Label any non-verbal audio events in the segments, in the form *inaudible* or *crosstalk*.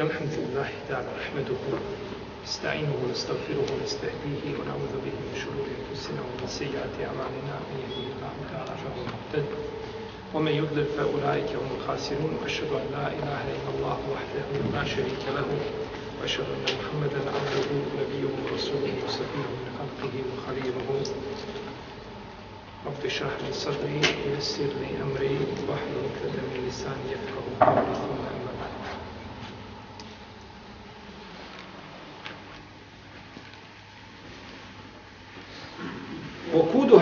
إن الحمد لله تعالى نحمده نستعينه ونستغفره ونستهديه ونعوذ به من شرور أنفسنا ومن سيئات أعمالنا من يهده الله تعالى فهو المهتد ومن يضلل فأولئك هم الخاسرون وأشهد أن لا إله إلا الله وحده لا شريك له وأشهد أن محمدا عبده نبيه ورسوله وصفيه من خلقه وخليله. رب اشرح لي صدري ويسر لي أمري واحلل عقدة من لساني يفقهوا قولي. ثم أما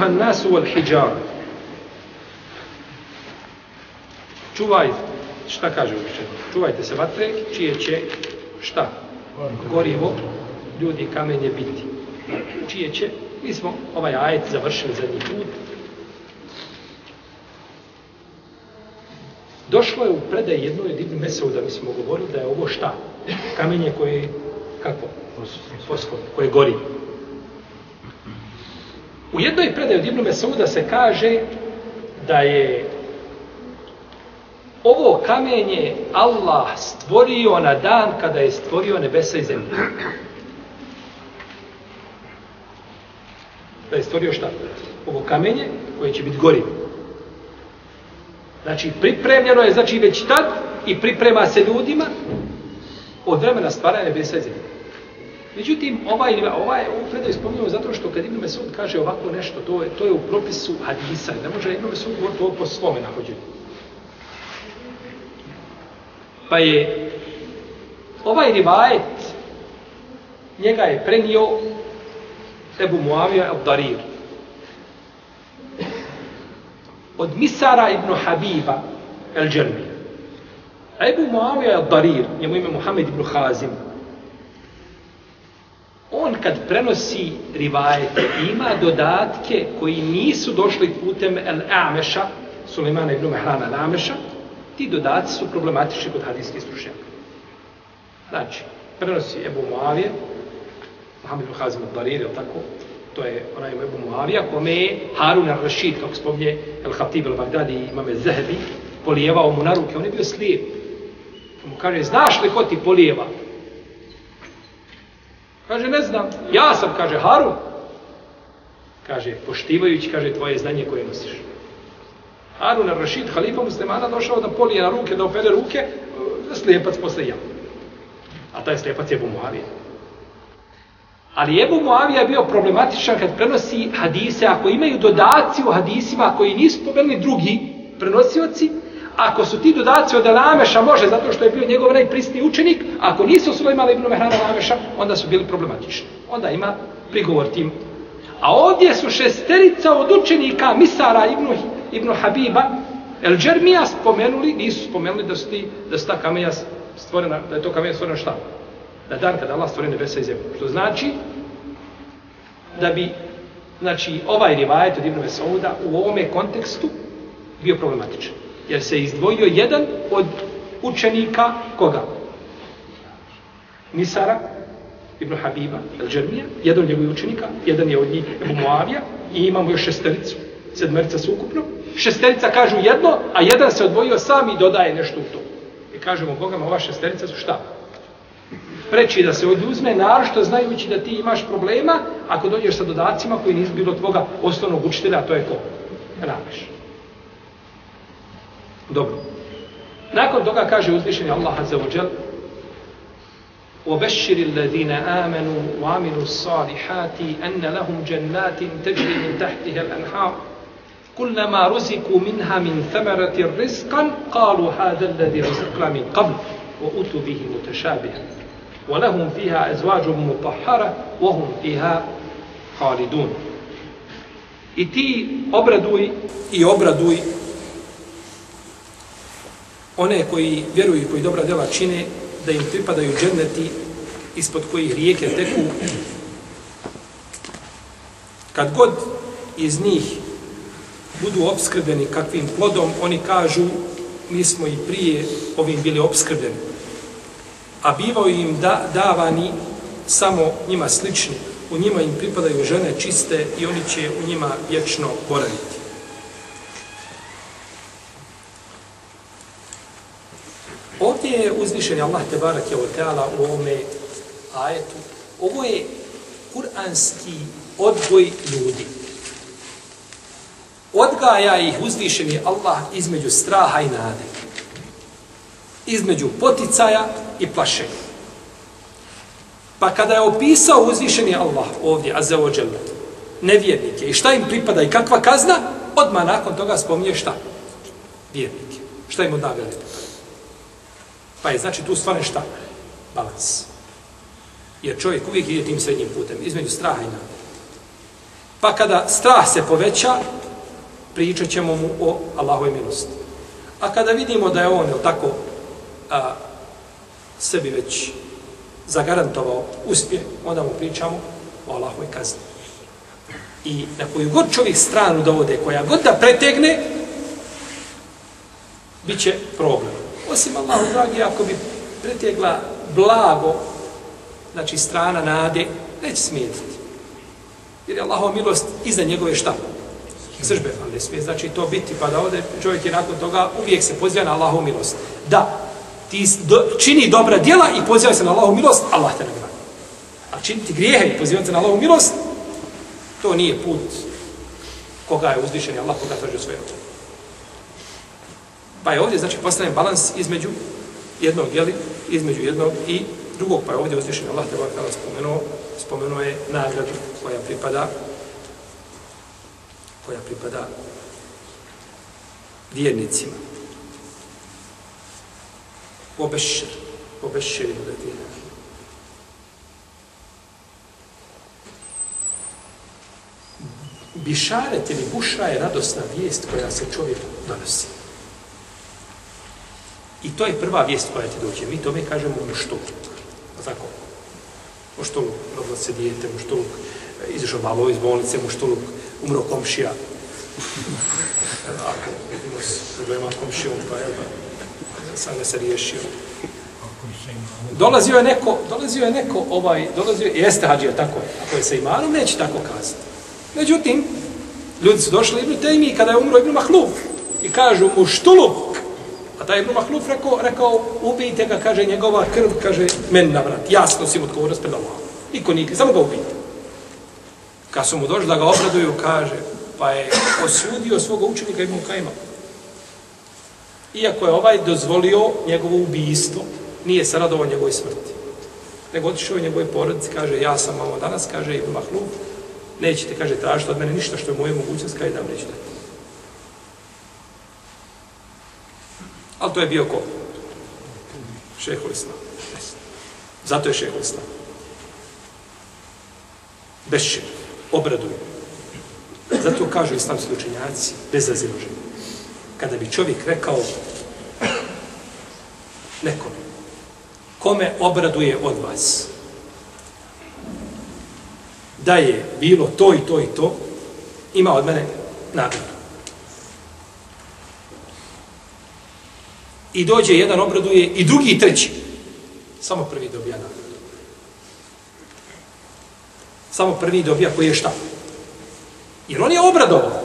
an nasu wal hijjar. Čuvaj, šta kaže učenje? Čuvajte se vatre, čije će, šta? Gorivo, ljudi kamenje biti. Čije će, mi smo ovaj ajet završili za njih put. Došlo je u predaj jedno jedinu mesel da mi smo govorili da je ovo šta? Kamenje koje, kako? Fosfor, koje gori. U jednoj predaju od Ibn Mesauda se kaže da je ovo kamenje Allah stvorio na dan kada je stvorio nebesa i zemlju. Da je stvorio šta? Ovo kamenje koje će biti gorivo. Znači, pripremljeno je, znači, već tad i priprema se ljudima od vremena stvaranja nebesa i zemlje. Međutim, ovaj, ovaj ovo Fredo je spominjamo zato što kad Ibn Mesud kaže ovako nešto, to je, to je u propisu hadisa. Ne može Ibn Mesud govoriti ovo po svome nahođenju. Pa je ovaj rivajet njega je prenio Ebu Muavija Abdarir. Od Misara ibn Habiba al-Đermija. Ebu Muavija Abdarir, njemu ime Muhammed ibn Hazim, on kad prenosi rivajete ima dodatke koji nisu došli putem el-Ameša, Sulemana ibn Mehrana El-Ameša, ti dodaci su problematični kod hadijskih stručnjaka. Znači, prenosi Ebu Muavije, Mohamed ibn Hazim al-Darir, je tako? To je onaj Ebu Muavija, kome je Harun al-Rashid, kako spomnje El-Khatib al-Baghdadi i imame Zahebi, polijevao mu na ruke, on je bio slijep. Mu kaže, znaš li ko ti polijeva? Kaže, ne znam. Ja sam, kaže, Harun. Kaže, poštivajući, kaže, tvoje znanje koje nosiš. Harun al-Rashid, halifa muslimana, došao da polije na ruke, da opere ruke, e, slijepac posle ja. A taj slijepac je Ebu Muavija. Ali Ebu Muavija je bio problematičan kad prenosi hadise, ako imaju dodaci u hadisima koji nisu pomenuli drugi prenosioci, ako su ti dodaci od Alameša, može, zato što je bio njegov najprisniji učenik, ako nisu svoj imali Ibn Mehrana Alameša, onda su bili problematični. Onda ima prigovor tim. A ovdje su šesterica od učenika Misara Ibn, Ibn Habiba, El Džermija spomenuli, nisu spomenuli da su, ti, da su ta kamenja stvorena, da je to kamenja stvorena šta? Na dan kada Allah stvori nebesa i zemlju. Što znači da bi znači, ovaj rivajet od Ibn Vesauda u ovome kontekstu bio problematičan. Jer se izdvojio jedan od učenika koga? Nisara Ibn Habiba, El Džermija, jedan od njegovih učenika, jedan je od njih Ebu Muavija i imamo još šestericu, sedmerica su ukupno. Šesterica kažu jedno, a jedan se odvojio sam i dodaje nešto u to. I kažemo, Bogama, ova šesterica su šta? Preći da se oduzme, narošto znajući da ti imaš problema, ako dođeš sa dodacima koji nisu bilo tvoga osnovnog učitelja, a to je ko? Rameš. Dobro. Nakon toga kaže uzvišenje Allah Azza wa Jal وبشر الذين آمنوا وعملوا الصالحات أن لهم جنات تجري من تحتها الأنهار كلما رزقوا منها من ثمرة رزقا قالوا هذا الذي رزقنا من قبل وأتوا به متشابها ولهم فيها أزواج مطهرة وهم فيها خالدون I ti obraduj i obraduj one koji vjeruju i koji dobra djela čine, da im pripadaju dženneti ispod kojih rijeke teku. Kad god iz njih budu obskrbljeni kakvim plodom, oni kažu mi smo i prije ovim bili obskrbljeni. A bivao im da, davani samo njima slični. U njima im pripadaju žene čiste i oni će u njima vječno boraviti. Spominje uzvišeni Allah te barak je teala u ovome ajetu. Ovo je kuranski odgoj ljudi. Odgaja ih uzvišeni Allah između straha i nade. Između poticaja i plašenja. Pa kada je opisao uzvišeni Allah ovdje, a za nevjernike, i šta im pripada i kakva kazna, odmah nakon toga spominje šta? Vjernike. Šta im od nagrade Pa je znači tu stvarno šta? Balans. Jer čovjek uvijek ide tim srednjim putem, između straha i nade. Pa kada strah se poveća, pričat ćemo mu o Allahove milosti. A kada vidimo da je on, jel tako, a, sebi već zagarantovao uspjeh, onda mu pričamo o Allahove kazni. I na koju god čovjek stranu dovode, koja god da pretegne, bit će problem. Osim Allahu dragi, ako bi pretegla blago, znači strana nade, neće smijetiti. Jer je Allahova milost iza njegove šta? Sržbe, ali ne smije znači to biti, pa da ovdje čovjek je nakon toga uvijek se poziva na Allahovu milost. Da, ti do, čini dobra djela i poziva se na Allahovu milost, Allah te nagradi. A činiti grijehe i poziva se na Allahovu milost, to nije put koga je uzvišen i Allah koga traži svoje svoje Pa je ovdje, znači, postavljen balans između jednog, jeli, između jednog i drugog, pa je ovdje uzvišen Allah te kada spomenuo, spomenuo je nagradu koja pripada koja pripada vjernicima. Obešir, obešir je ladina. Bišaret ili buša je radosna vijest koja se čovjeku donosi. I to je prva vijest koja ti dođe. Mi tome kažemo muštuluk. Pa tako. Muštuluk, rodilo se dijete, muštuluk, e, izašao malo iz bolnice, muštuluk, umro komšija. Ako imamo problema komšijom, pa je sam ne se riješio. Dolazio je neko, dolazio je neko, ovaj, dolazio je, jeste hađija, tako je, ako je sa imanom, neće tako kazati. Međutim, ljudi su došli Ibnu Tejmi kada je umro Ibn Mahluf i kažu mu štuluk, Da taj Ibn Mahluf rekao, rekao ubijte ga, kaže njegova krv, kaže meni na vrat, jasno si odgovornost pred Allahom. Niko nije, samo ga ubijte. Kad su mu došli da ga obraduju, kaže, pa je osudio svog učenika Ibn Kajma. Iako je ovaj dozvolio njegovo ubijstvo, nije se radovao njegovoj smrti. Nego otišao je njegove porodice, kaže, ja sam malo danas, kaže Ibn Mahluf, nećete, kaže, tražiti od mene ništa što je moje mogućnost, kaže da vam nećete. Ali to je bio ko? Šehol Islam. Zato je Šehol Islam. Bešir, obraduju. Zato kažu islamski učenjaci, bez raziloženja. Kada bi čovjek rekao nekom, kome obraduje od vas, da je bilo to i to i to, ima od mene nagradu. I dođe jedan obraduje i drugi i treći. Samo prvi dobija nagradu. Samo prvi dobija koji je šta? Jer on je obradovao.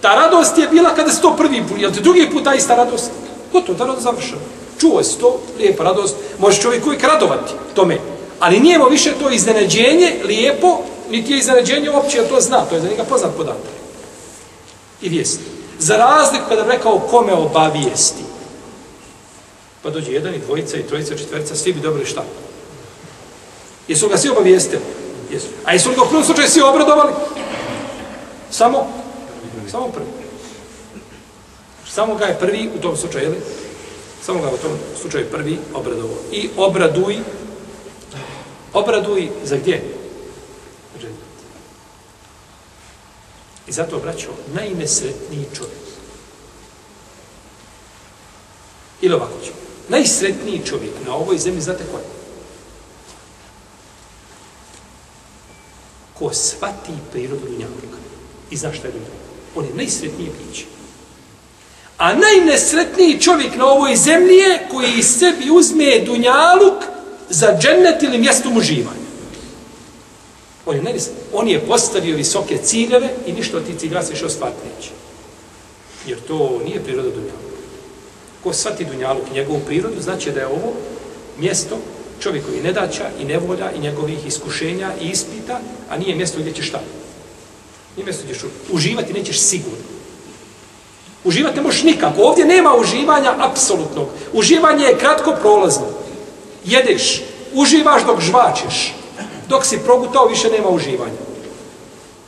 Ta radost je bila kada se to prvi put, jel te drugi put ta ista radost? Gotovo, ta radost završena. Čuo se to, lijepa radost, može čovjek uvijek radovati tome. Ali nije mu više to iznenađenje, lijepo, niti je iznenađenje uopće, jer to zna, to je za njega poznat podatak. I vijest. Za razliku kada rekao kome obavijesti, pa dođe jedan i dvojica i trojica, četverica, svi bi dobili šta? Jesu ga svi obavijestili? Jesu. A jesu li ga u prvom slučaju svi obradovali? Samo? Samo prvi. Samo ga je prvi u tom slučaju, jel? Samo ga u tom slučaju prvi obradovao. I obraduj, obraduj za gdje? I zato obraćao najnesretniji čovjek. Ili ovako ćemo. Najsretniji čovjek na ovoj zemlji, znate ko je? Ko svati prirodu dunjavnika. I zna šta je dunjavnika. On je najsretniji bić. A najnesretniji čovjek na ovoj zemlji je koji sebi uzme dunjaluk za džennet ili mjesto uživanja. On je, on je postavio visoke ciljeve i ništa od tih ciljeva se još ostvariti neće. Jer to nije priroda dunjaluka. Ko svati Dunjaluk i njegovu prirodu, znači da je ovo mjesto čovjekovi nedaća i nevolja i njegovih iskušenja i ispita, a nije mjesto gdje ćeš šta? Nije mjesto gdje ćeš uživati, nećeš sigurno. Uživati ne možeš nikako. Ovdje nema uživanja apsolutnog. Uživanje je kratko prolazno. Jedeš, uživaš dok žvačeš. Dok si progutao, više nema uživanja.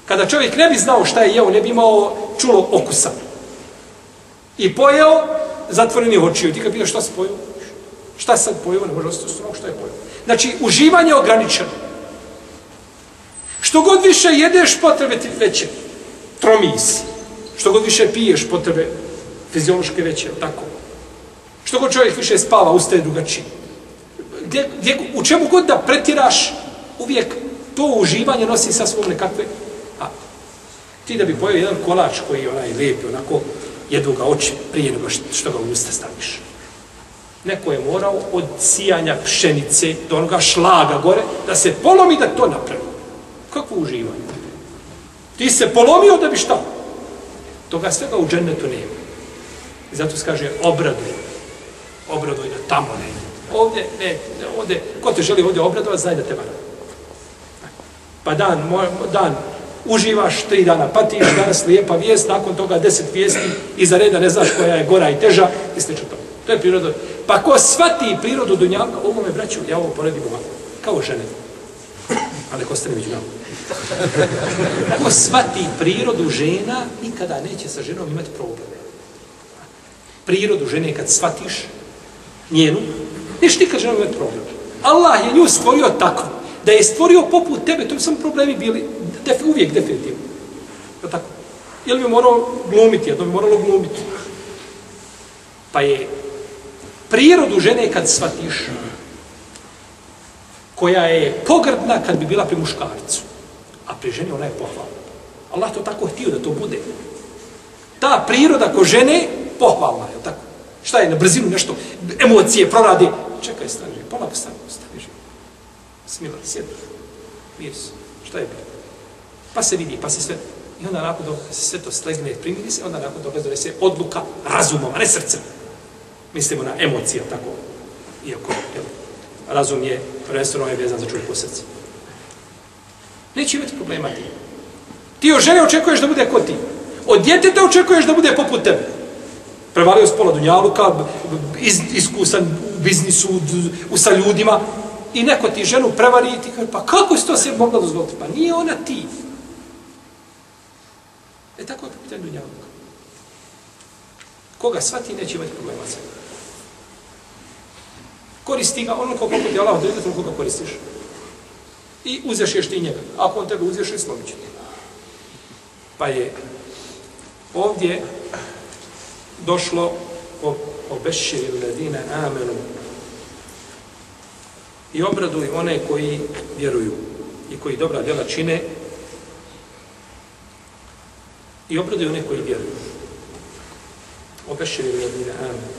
Kada čovjek ne bi znao šta je jeo, ne bi imao čulo okusa. I pojeo, zatvoreni očiju. Ti kad pitaš šta si pojeo? Šta sad pojeo? Ne može ostati u šta je pojeo. Znači, uživanje je ograničeno. Što god više jedeš, potrebe ti veće. Tromis. Što god više piješ, potrebe fiziološke veće, tako. Što god čovjek više spava, ustaje drugačije. Gdje, gdje, u čemu god da pretiraš, uvijek to uživanje nosi sa svom nekakve... A, ti da bi pojeo jedan kolač koji je onaj lijepi, onako, jedu ga oči prije nego što ga u usta staviš. Neko je morao od sijanja pšenice do onoga šlaga gore, da se polomi da to napravi. Kakvo uživanje? Ti se polomio da bi šta? Toga svega u džennetu nema. I zato se kaže obraduj. Obraduj da tamo ne. Ovdje, ne, ovdje, ko te želi ovdje obradovati, znaj da te vara. Pa dan, dan, uživaš tri dana, patiš danas lijepa vijest, nakon toga deset vijesti, iza reda ne znaš koja je gora i teža, i sl. to. To je priroda. Pa ko svati prirodu dunjavka, ovo me braću, ja ovo poredim ovako, kao žene. Ali ko ste ne viđu Ko svati prirodu žena, nikada neće sa ženom imati probleme. Prirodu žene kad svatiš njenu, neće nikad ženom imati problem. Allah je nju stvorio tako, da je stvorio poput tebe, to bi samo problemi bili def, uvijek definitivno. Je tako? Ili bi morao glumiti, jedno bi moralo glumiti. Pa je prirodu žene kad shvatiš, koja je pogrdna kad bi bila pri muškarcu, a pri ženi ona je pohvalna. Allah to tako htio da to bude. Ta priroda ko žene, pohvalna je, tako? Šta je, na brzinu nešto, emocije proradi. Čekaj, stani, polako stani, stani, smila, sjedi, mir šta je bilo? Pa se vidi, pa se sve, i onda nakon dok se sve to slegne, primiri se, onda nakon toga zove se odluka razumom, a ne srcem. Mislimo na emocije, tako, iako, jel, razum je, prvenstveno je vezan za čovjek po srcu. Neće imati problema ti. Ti od žene očekuješ da bude kod ti. Od djeteta očekuješ da bude poput tebe. Prevalio spola dunjaluka, iz, iskusan u biznisu, u, u, sa ljudima, i neko ti ženu prevari i ti kaže, pa kako si to se mogla dozvoliti? Pa nije ona ti. E tako je po pitanju dunjaluka. Koga shvati, neće imati problema sa Koristi ga ono koliko ti Allah odredite, toliko ga koristiš. I uzeš ješ ti njega. Ako on tebe uzeš, slobit će Pa je ovdje došlo o, o beširi ledine amenu i obraduj one koji vjeruju i koji dobra djela čine i obraduj one koji vjeruju. Obeširi ledine amen.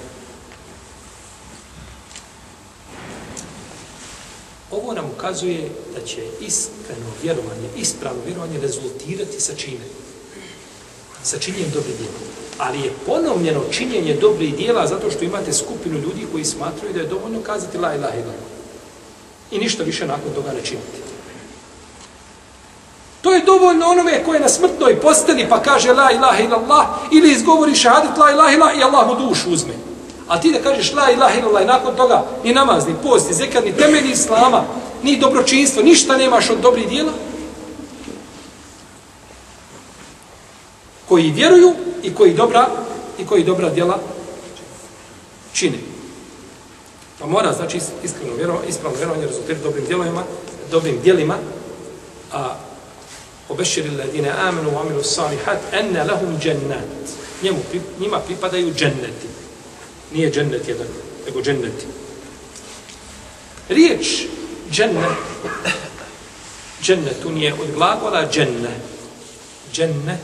Ovo nam ukazuje da će iskreno vjerovanje, ispravno vjerovanje rezultirati sa čime? Sa činjenjem dobrih djela. Ali je ponovljeno činjenje dobrih djela zato što imate skupinu ljudi koji smatraju da je dovoljno kazati la ilaha illallah. I ništa više nakon toga ne činiti. Je dovoljno onome koje je na smrtnoj posteli pa kaže la ilaha illallah ili izgovori šahadet la ilaha illallah i Allah mu dušu uzme. A ti da kažeš la ilaha illallah i nakon toga ni namaz, ni post, ni zekad, ni temelj islama, ni dobročinstvo, ništa nemaš od dobrih dijela, koji vjeruju i koji dobra i koji dobra djela čine. Pa mora, znači, iskreno vjerovanje, ispravno vjerovanje rezultirati dobrim djelovima, dobrim djelima, a Obešir ladine amenu wa amilu salihat, enne lahum džennat. Njemu, njima pripadaju dženneti. Nije džennet jedan, nego dženneti. Riječ džennet, džennetu nije od glagola dženne. Dženne,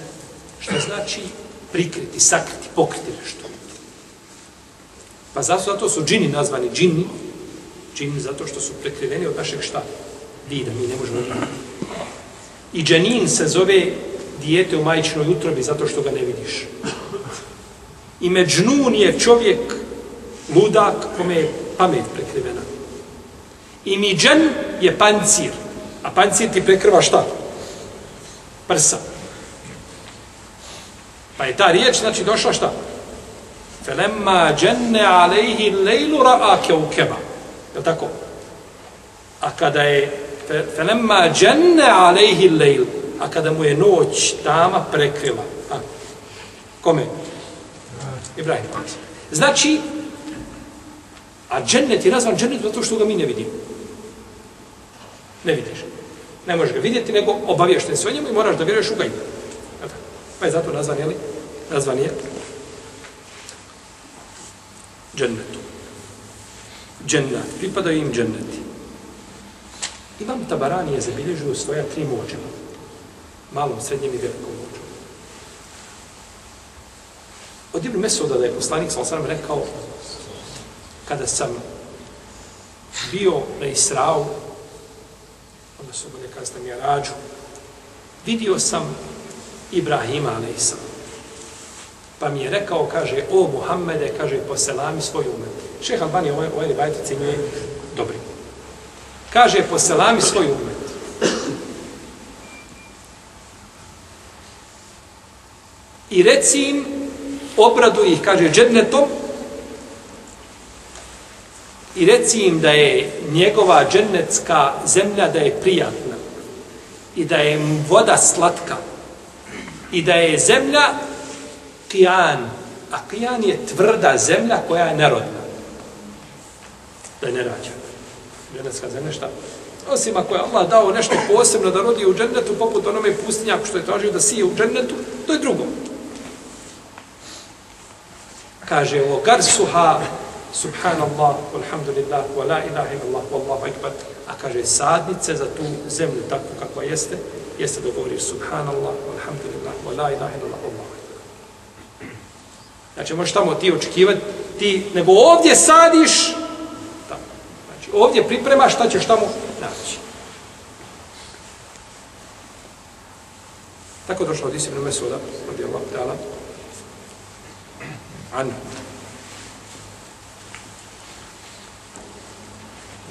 što znači prikriti, sakriti, pokriti nešto. Pa zato, zato su džini nazvani džini, džini zato što su prekriveni od našeg šta? Vida, mi ne možemo. I dženin se zove dijete u majčinoj utrobi zato što ga ne vidiš. I međnun je čovjek mudak kome je pamet prekrivena. I miđen je pancir. A pancir ti prekriva šta? Prsa. Pa je ta riječ, znači, došla šta? Felemma dženne alejhi lejlu ra'a keukeba. Je tako? A kada je felemma dženne alejhi lejl, a kada mu je noć tama prekrila. A, kome? Ibrahim. Znači, a džennet je nazvan džennet zato što ga mi ne vidimo. Ne vidiš. Ne možeš ga vidjeti, nego obavješten se o njemu i moraš da vjeruješ u ga ima. Pa je zato nazvan, jeli? Nazvan je džennetu. Džennet. Pripadaju im dženneti. Imam Tabarani je zabilježio svoja tri mođama. Malom, srednjem i velikom mođom. Od Ibn Mesuda da je poslanik sam sam rekao kada sam bio na Israu odnosno bolje kada sam ja rađu vidio sam Ibrahima a.s. Pa mi je rekao, kaže, o Muhammede, kaže, poselami svoj umet. Šeha Albani ovaj, ovaj ribajte ciljuje. Kaže, poselami svoj umet. I reci im, obradu ih, kaže, džednetom, i reci im da je njegova džennetska zemlja da je prijatna i da je voda slatka i da je zemlja kijan, a kijan je tvrda zemlja koja je nerodna. Da je nerađena. Džennetska zemlješta. Osim ako je Allah dao nešto posebno da rodi u džennetu, poput onome pustinjaku što je tražio da sije u džennetu, to je drugo. Kaže, o garsuha, subhanallah, alhamdulillah, wa la ilaha illallah, wallahu akbar, a kaže, sadnice za tu zemlju takvu kakva jeste, jeste da govoriš subhanallah, alhamdulillah, wa la ilaha illallah, wallahu akbar. Znači, možeš tamo ti očekivati, ti, nego ovdje sadiš, ovdje pripremaš šta ćeš tamo naći. Tako došao od Isibnu Mesuda, radi Allah, ta'ala, Anu.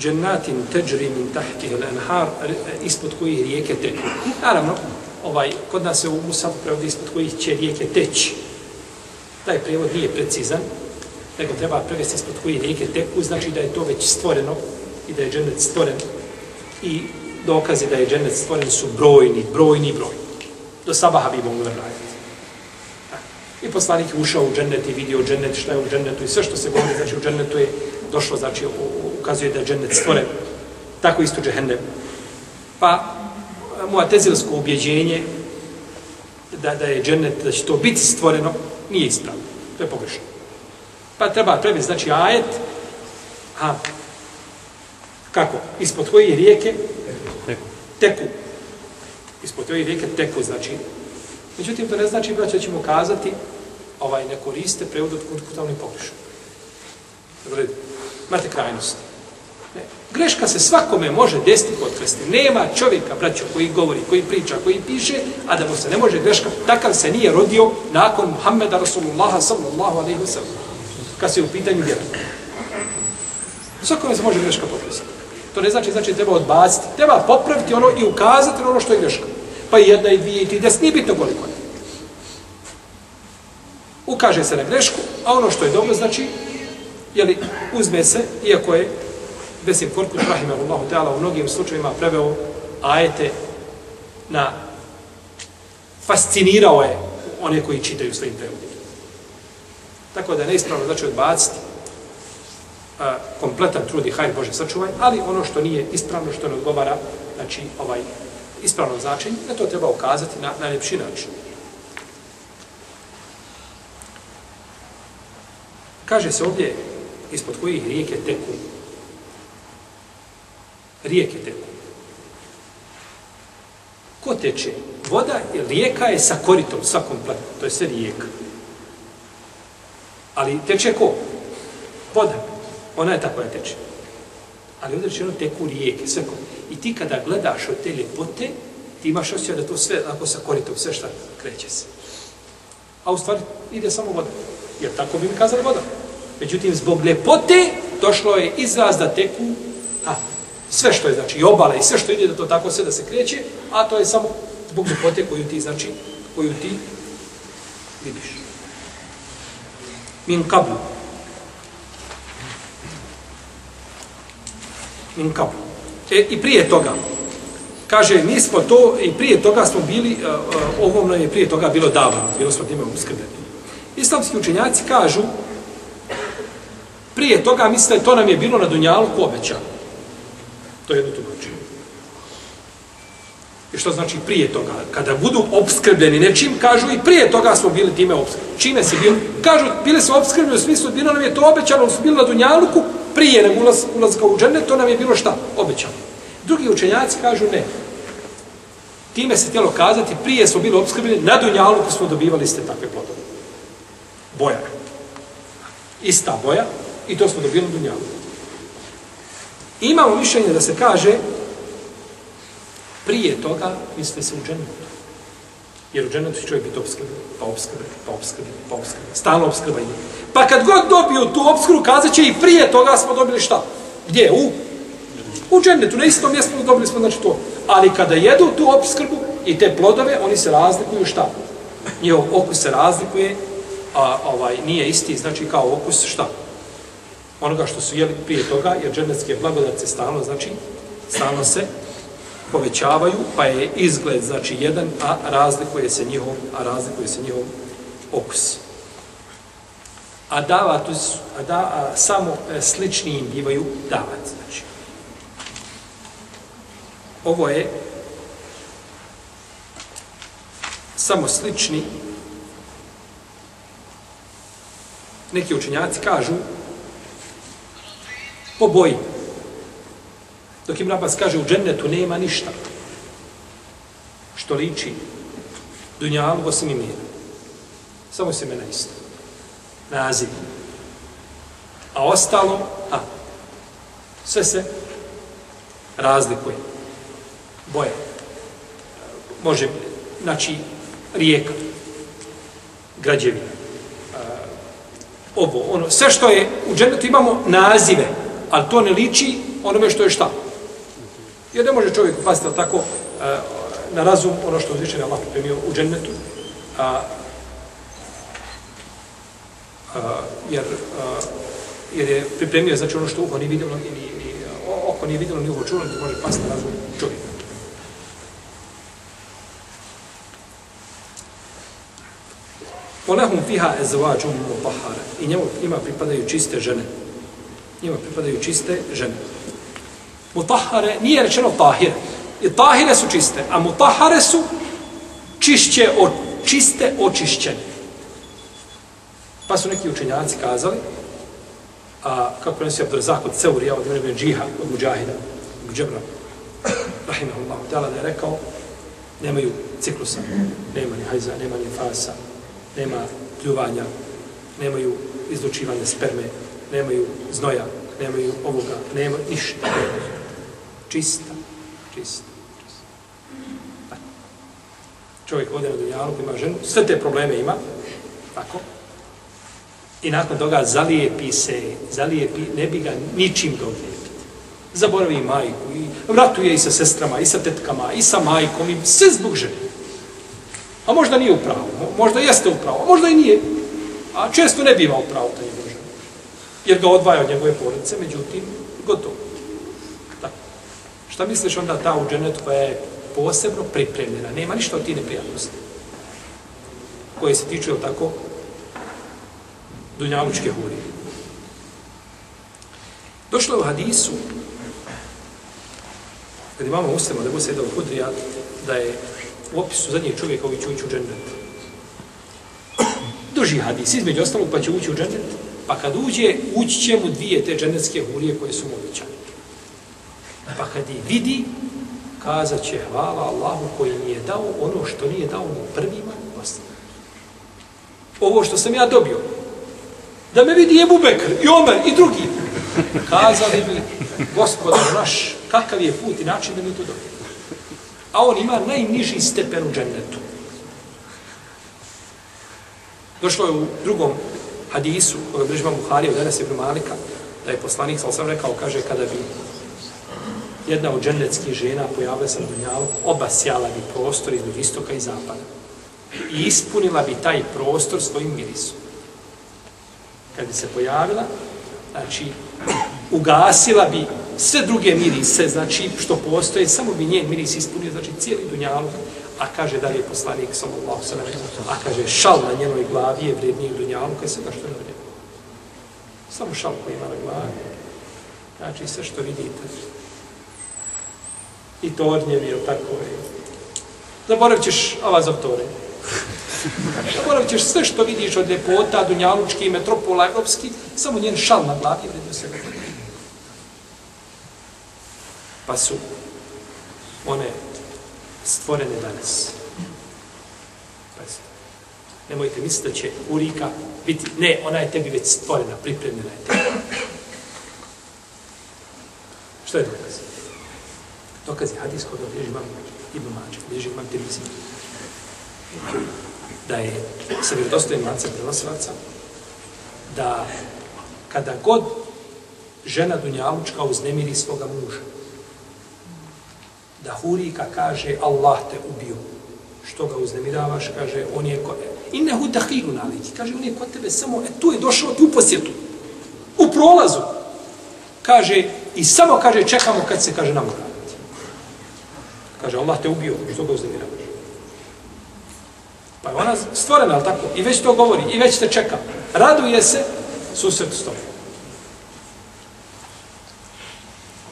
Džennatin teđri min tahtih al-anhar, ispod kojih rijeke teku. Naravno, ovaj, kod nas se u Musafu prevodi ispod kojih će rijeke teći. Taj prevod nije precizan, nego treba prevesti ispod kojih rijeke teku, znači da je to već stvoreno i da je džennet stvoren. I dokazi da je džennet stvoren su brojni, brojni, brojni. Do sabaha bi mogli raditi. I poslanik je ušao u džennet i vidio džennet, šta je u džennetu i sve što se govori, znači u džennetu je došlo, znači ukazuje da je džennet stvoren. Tako isto džehennem. Pa, moja tezilsko ubjeđenje da, da je džennet, da će to biti stvoreno, nije ispravno. To je pogrešno. Pa treba prevesti, znači, ajet, a, kako? Ispod koje rijeke? Teku. Teku. Ispod koje rijeke teku, znači. Međutim, to ne znači, braće, ćemo kazati, ovaj, ne koriste prevod od kutavnih pogrešno. Dobro, imate krajnosti. Ne. Greška se svakome može desiti potkresti. Nema čovjeka, braćo, koji govori, koji priča, koji piše, a da mu se ne može greška. Takav se nije rodio nakon Muhammeda Rasulullaha sallallahu alaihi wa sallam. Kad se u pitanju vjera. Svakome se može greška popraviti. To ne znači, znači treba odbaciti. Treba popraviti ono i ukazati na ono što je greška. Pa i jedna i dvije i tri, des, nije bitno koliko je. Ukaže se na grešku, a ono što je dobro, znači, jeli, uzme se, iako je Vesim Korkut, rahimahullahu ta'ala, u mnogim slučajima preveo ajete na fascinirao je one koji čitaju svojim prevodima. Tako da je neispravno znači odbaciti a, kompletan trud i hajr Bože sačuvaj, ali ono što nije ispravno, što ne odgovara, znači ovaj ispravno značenje, da to treba ukazati na najljepši način. Kaže se ovdje ispod kojih rijeke teku rijeke teku. Ko teče? Voda, rijeka je sa koritom, sa kompletno, to je sve rijeka. Ali teče ko? Voda. Ona je ta koja teče. Ali ovdje rečeno teku rijeke, sve ko. I ti kada gledaš od te ljepote, ti imaš osjećaj da to sve, ako sa koritom, sve šta kreće se. A u stvari ide samo voda. Jer tako bi mi kazali voda. Međutim, zbog ljepote došlo je izraz da teku a, sve što je, znači, i obala i sve što ide da to tako sve da se kreće, a to je samo zbog ljepote koju ti, znači, koju ti vidiš. Min kablu. Min kablu. E, I prije toga, kaže, mi smo to, i prije toga smo bili, e, e, ovom nam je prije toga bilo davno, bilo smo time uskrbeni. Islamski učenjaci kažu, prije toga, misle, to nam je bilo na Dunjalu obećano. To je jedno tumačenje. I što znači prije toga? Kada budu obskrbljeni nečim, kažu i prije toga smo bili time obskrbljeni. Čime se bili? Kažu, bili smo obskrbljeni u smislu, bilo nam je to obećano, smo bili na Dunjaluku, prije nego ulaz, ulazka u džene, to nam je bilo šta? Obećano. Drugi učenjaci kažu ne. Time se htjelo kazati, prije smo bili obskrbljeni, na Dunjaluku smo dobivali ste takve plodove. Boja. Ista boja i to smo dobili na Dunjaluku. Imamo mišljenje da se kaže prije toga misle se u džennetu. Jer u džennetu će čovjek biti obskrben, pa obskrben, pa obskrben, pa obskrben. Stalno obskrba ide. Pa kad god dobiju tu obskrbu, kazat će i prije toga smo dobili šta? Gdje? U? U džennetu, na istom mjestu dobili smo znači to. Ali kada jedu tu obskrbu i te plodove, oni se razlikuju šta? Njihov okus se razlikuje, a ovaj nije isti, znači kao okus šta? Onoga što su jeli prije toga, jer džennetske se stalno, znači, stalno se povećavaju, pa je izgled znači jedan, a razlikuje se njihov, a razlikuje se njihov okus. A davat, a da, a samo e, slični im bivaju davat, znači. Ovo je samo slični neki učenjaci kažu po boji Dok Ibn Abbas kaže u džennetu nema ništa što liči dunjalu osim imena. Samo se mena isto. Naziv. A ostalo, a, sve se razlikuje. Boje. Može, znači, rijeka, građevina, ovo, ono, sve što je u džennetu imamo nazive, ali to ne liči onome što je šta? Jer ne može čovjek pasti tako e, na razum ono što uzvišen je Allah pripremio u džennetu. A, a, jer, a, jer je pripremio znači ono što uho nije vidjelo ni, ni, ni oko nije vidjelo ni uho čulo, ne može pasti na razum čovjeka. Olehum fiha ezvađum mutahara. I njemu ima pripadaju čiste žene. Njima pripadaju čiste žene mutahare nije rečeno tahire. I tahire su čiste, a mutahare su čišće, od čiste očišćene. Pa su neki učenjaci kazali, a kako ne se Abdurazak od Ceurija, od vremena džiha, od Mujahida, od Džebra, rahimahullahu ta'ala, da je rekao, nemaju ciklusa, nema ni hajza, nema ni fasa, nema pljuvanja, nemaju izlučivanja sperme, nemaju znoja, nemaju ovoga, nema ništa čista, čista, čista. Tako. Čovjek ode na dunjalu, ima ženu, sve te probleme ima, tako. I nakon toga zalijepi se, zalijepi, ne bi ga ničim dovijepiti. Zaboravi i majku, i vratuje i sa sestrama, i sa tetkama, i sa majkom, i sve zbog žene. A možda nije upravo, možda jeste upravo, možda i nije. A često ne biva upravo ta njegov žena. Jer ga odvaja od njegove porodice, međutim, gotovo. Šta misliš onda ta u dženetu koja je posebno pripremljena? Nema ništa od ti neprijatnosti. Koje se tiču, tako, dunjalučke hurije. Došlo je u hadisu, kad imamo muslima, da bude se hudrija, da je u opisu zadnjeg čovjeka koji će ući u džennet. Duži hadis, između ostalog, pa će ući u džennet, pa kad uđe, ući će mu dvije te džennetske hurije koje su mu običane. Pa kad je vidi, kazat će hvala Allahu koji mi je dao ono što nije dao mu prvima osnovima. Ovo što sam ja dobio, da me vidi Ebu Bekr i Omer i drugi, kazali bi, gospodar naš, kakav je put i način da mi to dobio. A on ima najniži stepen u džennetu. Došlo je u drugom hadisu, koga bližba Buhari od je ibn Malika, da je poslanik, sam sam rekao, kaže, kada bi jedna od džennetskih žena pojavila se na dunjalu, obasjala bi prostor između istoka i zapada. I ispunila bi taj prostor svojim mirisom. Kad bi se pojavila, znači, ugasila bi sve druge mirise, znači, što postoje, samo bi njen miris ispunio, znači, cijeli Dunjaluk. a kaže da je poslanik sallallahu sallam, a kaže šal na njenoj glavi je vredniji dunjalu, kaj se što je na. Samo šal koji ima na glavi. Znači, sve što vidite, i tornjevi, ili tako je. Zaboravit ćeš Avazov toren. Zaboravit ćeš sve što vidiš od ljepota, Dunjalučki, Metropola, Evropski, samo njen šal na glavi vredio se. Pa su one stvorene danas. Pazite. Nemojte misliti da će Urika biti, ne, ona je tebi već stvorena, pripremljena je tebi. Što je dokaz? Dokaz je hadis kod bliži imam Ibn Mađe, bliži imam Tirmizi. Da je sa vjerodostojnim lancem prenosilaca, da kada god žena Dunjalučka uznemiri svoga muža, da Hurika kaže Allah te ubio. Što ga uznemiravaš, kaže, on je kod... I ne hu naliki, kaže, on je kod tebe samo, e, tu je došao, tu posjetu. U prolazu. Kaže, i samo, kaže, čekamo kad se, kaže, namora. Kaže, Allah te ubio, što ga uznemiravaš? Pa je ona stvorena, ali tako? I već to govori, i već te čeka. Raduje se, susret s tobom.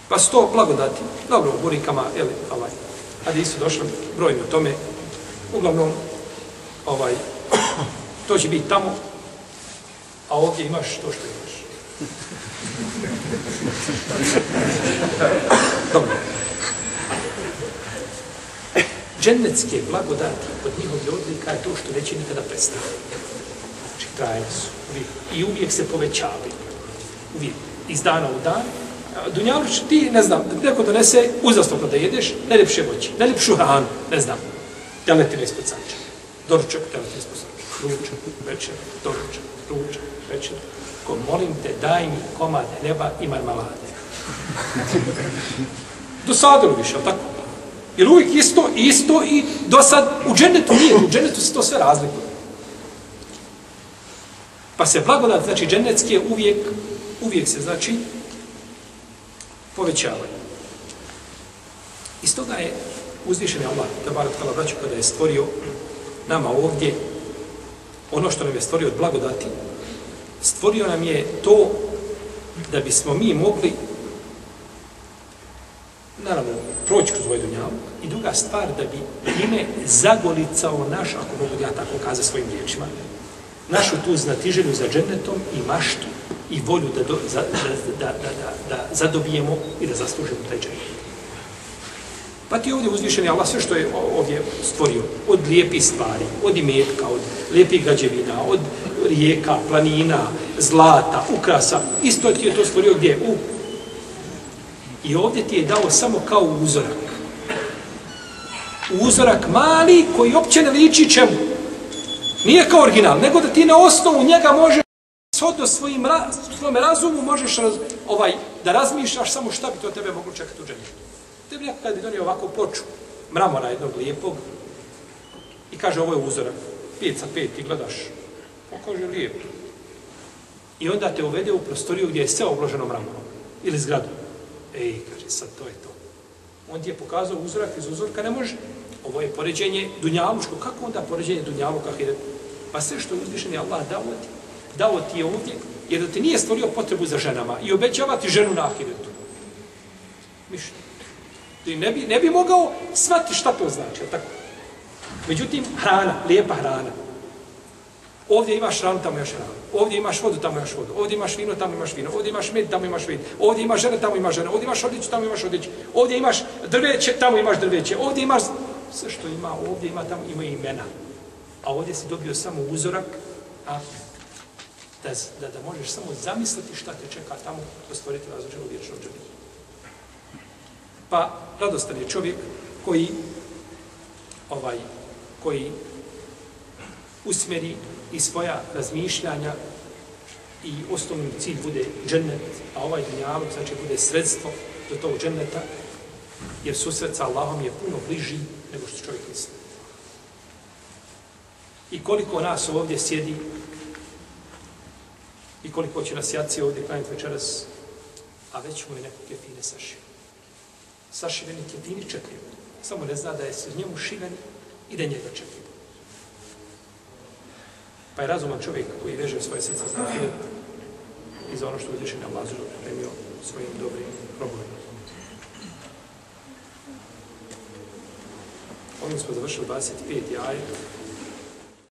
Pa sto blagodati. Dobro, u burikama, jeli, ovaj, hadi su došli brojni o tome. Uglavnom, ovaj, to će biti tamo, a ovdje imaš to što imaš. *laughs* Dobro džennetske blagodati od njihovih odlika je to što neće nikada prestati. Znači, trajne su. Uvijek. I uvijek se povećavaju. Uvijek. Iz dana u dan. Dunjaluč, ti, ne znam, neko donese uzastopno da jedeš, najljepše voći, najljepšu hranu, ne znam, teletine ispod sanča. Doručak, teletine ispod sanča. Ručak, večer, doručak, ručak, večer. Ko molim te, daj mi komade neba i marmalade. *laughs* Dosadilo više, ali tako? Jer uvijek isto, isto i do sad u dženetu nije, u dženetu se to sve razlikuje. Pa se blagodat, znači džennetski uvijek, uvijek se znači povećavaju. Iz toga je uzvišen Allah, da bar tkala braću, kada je stvorio nama ovdje ono što nam je stvorio od blagodati, stvorio nam je to da bismo mi mogli naravno, proći kroz ovaj dunjavu. I druga stvar, da bi time zagolicao naš, ako mogu ja tako kaza svojim riječima, našu tu znatiželju za džennetom i maštu i volju da, do, za, da, da, da, da, da zadobijemo i da zaslužimo taj džennet. Pa ti ovdje uzvišeni Allah sve što je ovdje stvorio, od lijepih stvari, od imetka, od lijepih gađevina, od rijeka, planina, zlata, ukrasa, isto ti je to stvorio gdje? U I ovdje ti je dao samo kao uzorak. Uzorak mali koji opće ne liči čemu. Nije kao original, nego da ti na osnovu njega možeš shodno svojim raz, svom razumu možeš raz, ovaj, da razmišljaš samo šta bi to tebe moglo čekati u džennetu. Tebi neko kad bi donio ovako ploču mramora jednog lijepog i kaže ovo je uzorak, pet sa pet ti gledaš, on kaže lijep. I onda te uvede u prostoriju gdje je sve obloženo mramorom ili zgradom. Ej, kaže, sad to je to. On ti je pokazao uzorak iz uzorka, ne može. Ovo je poređenje dunjaluško. Kako onda poređenje dunjaluka? Pa sve što je uzvišen je Allah dao ti. Dao ti je ovdje, jer da ti nije stvorio potrebu za ženama i obećava ti ženu na ahiretu. Mišlj. Ti ne bi, ne bi mogao svati šta to znači, tako? Međutim, hrana, lijepa hrana, Ovdje imaš hranu, tamo imaš hranu. Ovdje imaš vodu, tamo imaš vodu. Ovdje imaš vino, tamo imaš vino. Ovdje imaš med, tamo imaš med. Ovdje imaš žene, tamo imaš žene. Ovdje imaš odjeću, tamo imaš odjeću. Ovdje imaš drveće, tamo imaš drveće. Ovdje imaš sve što ima, ovdje ima, tamo ima imena. A ovdje si dobio samo uzorak, a da, da, da možeš samo zamisliti šta te čeka tamo, da stvoriti različenu vječnu džavu. Pa, radostan je čovjek koji ovaj, koji usmeri i svoja razmišljanja i osnovni cilj bude džennet, a ovaj dunjaluk znači bude sredstvo do tog dženneta, jer susret sa Allahom je puno bliži nego što čovjek misli. I koliko nas ovdje sjedi i koliko će nas jaci ovdje klanjati večeras, a već mu je neko kefine sašio. Sašiveni kefini čekaju. Samo ne zna da je se njemu šiven i da njega čekaju. Pa je razuman čovjek koji veže svoje srce za ahiret i za ono što uzvišen Allah zašto pripremio svojim dobrim robovima. Ovim smo završili 25. ajet.